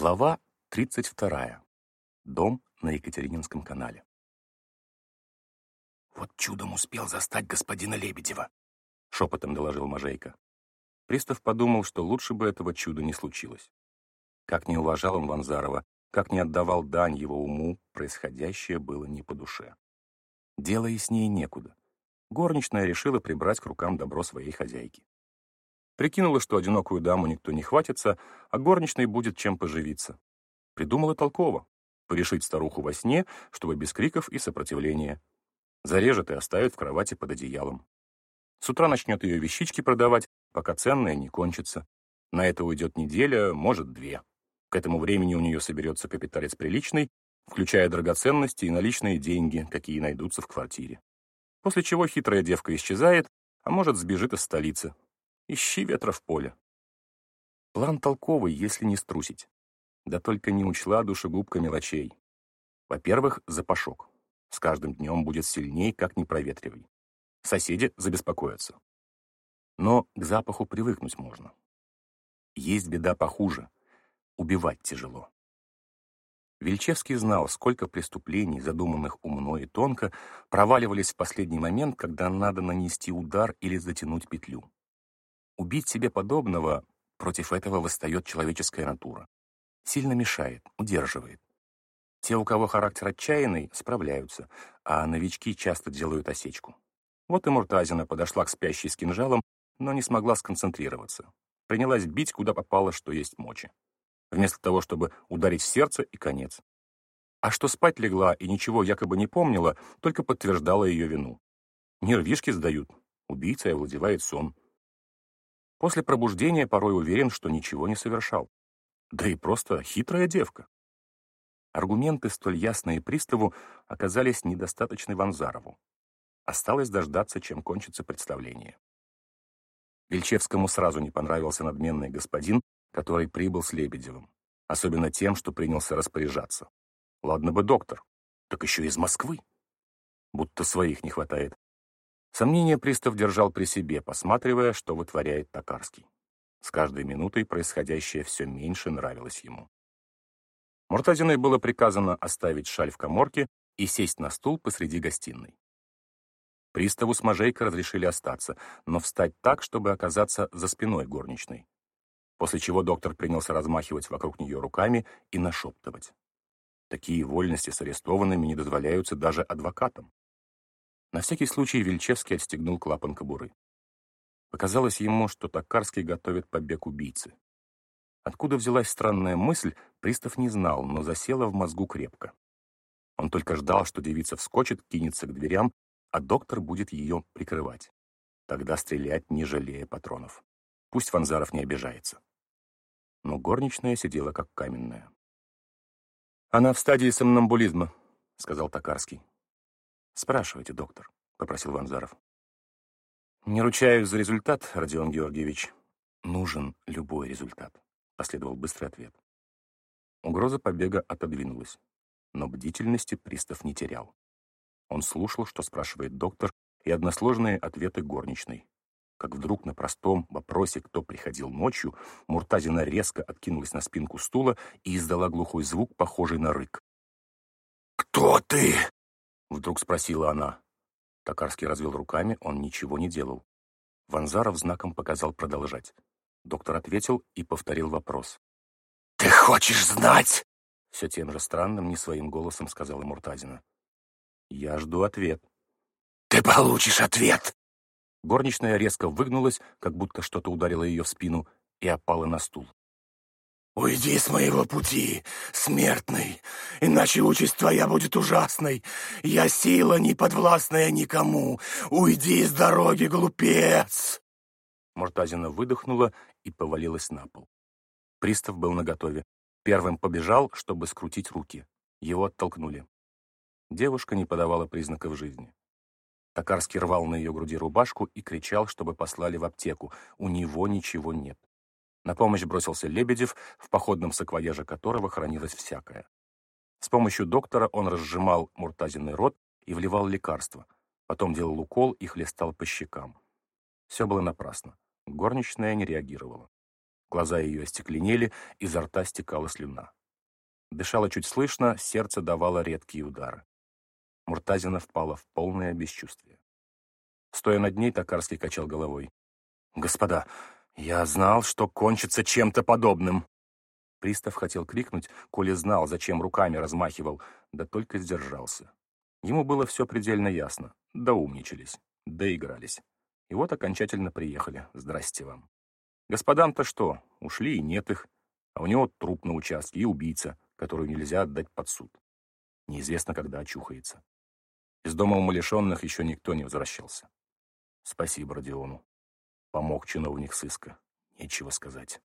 Глава 32. Дом на Екатерининском канале. «Вот чудом успел застать господина Лебедева», — шепотом доложил Можейко. Пристав подумал, что лучше бы этого чуда не случилось. Как не уважал он Ванзарова, как не отдавал дань его уму, происходящее было не по душе. Дело яснее некуда. Горничная решила прибрать к рукам добро своей хозяйки. Прикинула, что одинокую даму никто не хватится, а горничной будет чем поживиться. Придумала толково. Порешить старуху во сне, чтобы без криков и сопротивления. Зарежет и оставит в кровати под одеялом. С утра начнет ее вещички продавать, пока ценное не кончится. На это уйдет неделя, может, две. К этому времени у нее соберется капиталец приличный, включая драгоценности и наличные деньги, какие найдутся в квартире. После чего хитрая девка исчезает, а может, сбежит из столицы, Ищи ветра в поле. План толковый, если не струсить. Да только не учла душегубка мелочей. Во-первых, запашок. С каждым днем будет сильней, как не проветривай. Соседи забеспокоятся. Но к запаху привыкнуть можно. Есть беда похуже. Убивать тяжело. Вельчевский знал, сколько преступлений, задуманных умно и тонко, проваливались в последний момент, когда надо нанести удар или затянуть петлю. Убить себе подобного, против этого восстает человеческая натура. Сильно мешает, удерживает. Те, у кого характер отчаянный, справляются, а новички часто делают осечку. Вот и Муртазина подошла к спящей с кинжалом, но не смогла сконцентрироваться. Принялась бить, куда попало, что есть мочи. Вместо того, чтобы ударить в сердце и конец. А что спать легла и ничего якобы не помнила, только подтверждала ее вину. Нервишки сдают. Убийца овладевает сон. После пробуждения порой уверен, что ничего не совершал. Да и просто хитрая девка. Аргументы, столь ясные приставу, оказались недостаточны Ванзарову. Осталось дождаться, чем кончится представление. Вельчевскому сразу не понравился надменный господин, который прибыл с Лебедевым. Особенно тем, что принялся распоряжаться. Ладно бы доктор, так еще из Москвы. Будто своих не хватает. Сомнение пристав держал при себе, посматривая, что вытворяет Токарский. С каждой минутой происходящее все меньше нравилось ему. Муртазиной было приказано оставить шаль в коморке и сесть на стул посреди гостиной. Приставу с Можейко разрешили остаться, но встать так, чтобы оказаться за спиной горничной. После чего доктор принялся размахивать вокруг нее руками и нашептывать. Такие вольности с арестованными не дозволяются даже адвокатам. На всякий случай Вельчевский отстегнул клапан кобуры. Показалось ему, что Токарский готовит побег убийцы. Откуда взялась странная мысль, пристав не знал, но засела в мозгу крепко. Он только ждал, что девица вскочит, кинется к дверям, а доктор будет ее прикрывать. Тогда стрелять, не жалея патронов. Пусть Ванзаров не обижается. Но горничная сидела как каменная. «Она в стадии сомнамбулизма», — сказал Токарский. «Спрашивайте, доктор», — попросил Ванзаров. «Не ручаюсь за результат, Родион Георгиевич. Нужен любой результат», — последовал быстрый ответ. Угроза побега отодвинулась, но бдительности пристав не терял. Он слушал, что спрашивает доктор, и односложные ответы горничной. Как вдруг на простом вопросе, кто приходил ночью, Муртазина резко откинулась на спинку стула и издала глухой звук, похожий на рык. «Кто ты?» — вдруг спросила она. Токарский развел руками, он ничего не делал. Ванзаров знаком показал продолжать. Доктор ответил и повторил вопрос. «Ты хочешь знать?» Все тем же странным, не своим голосом сказала Муртазина. «Я жду ответ». «Ты получишь ответ!» Горничная резко выгнулась, как будто что-то ударило ее в спину, и опала на стул. «Уйди с моего пути, смертный, иначе участь твоя будет ужасной. Я сила, не подвластная никому. Уйди с дороги, глупец!» Муртазина выдохнула и повалилась на пол. Пристав был наготове. Первым побежал, чтобы скрутить руки. Его оттолкнули. Девушка не подавала признаков жизни. Токарский рвал на ее груди рубашку и кричал, чтобы послали в аптеку. У него ничего нет. На помощь бросился Лебедев, в походном саквояже которого хранилось всякое. С помощью доктора он разжимал Муртазиный рот и вливал лекарства. Потом делал укол и хлестал по щекам. Все было напрасно. Горничная не реагировала. Глаза ее остекленели, изо рта стекала слюна. Дышала чуть слышно, сердце давало редкие удары. Муртазина впала в полное бесчувствие. Стоя над ней, Токарский качал головой. «Господа, я знал, что кончится чем-то подобным!» Пристав хотел крикнуть, коли знал, зачем руками размахивал, да только сдержался. Ему было все предельно ясно. Да умничались, доигрались. И вот окончательно приехали. Здрасте вам. Господам-то что, ушли и нет их. А у него труп на участке и убийца, которую нельзя отдать под суд. Неизвестно, когда очухается. Из дома умалишенных еще никто не возвращался. Спасибо Родиону. Помог чиновник сыска. Нечего сказать.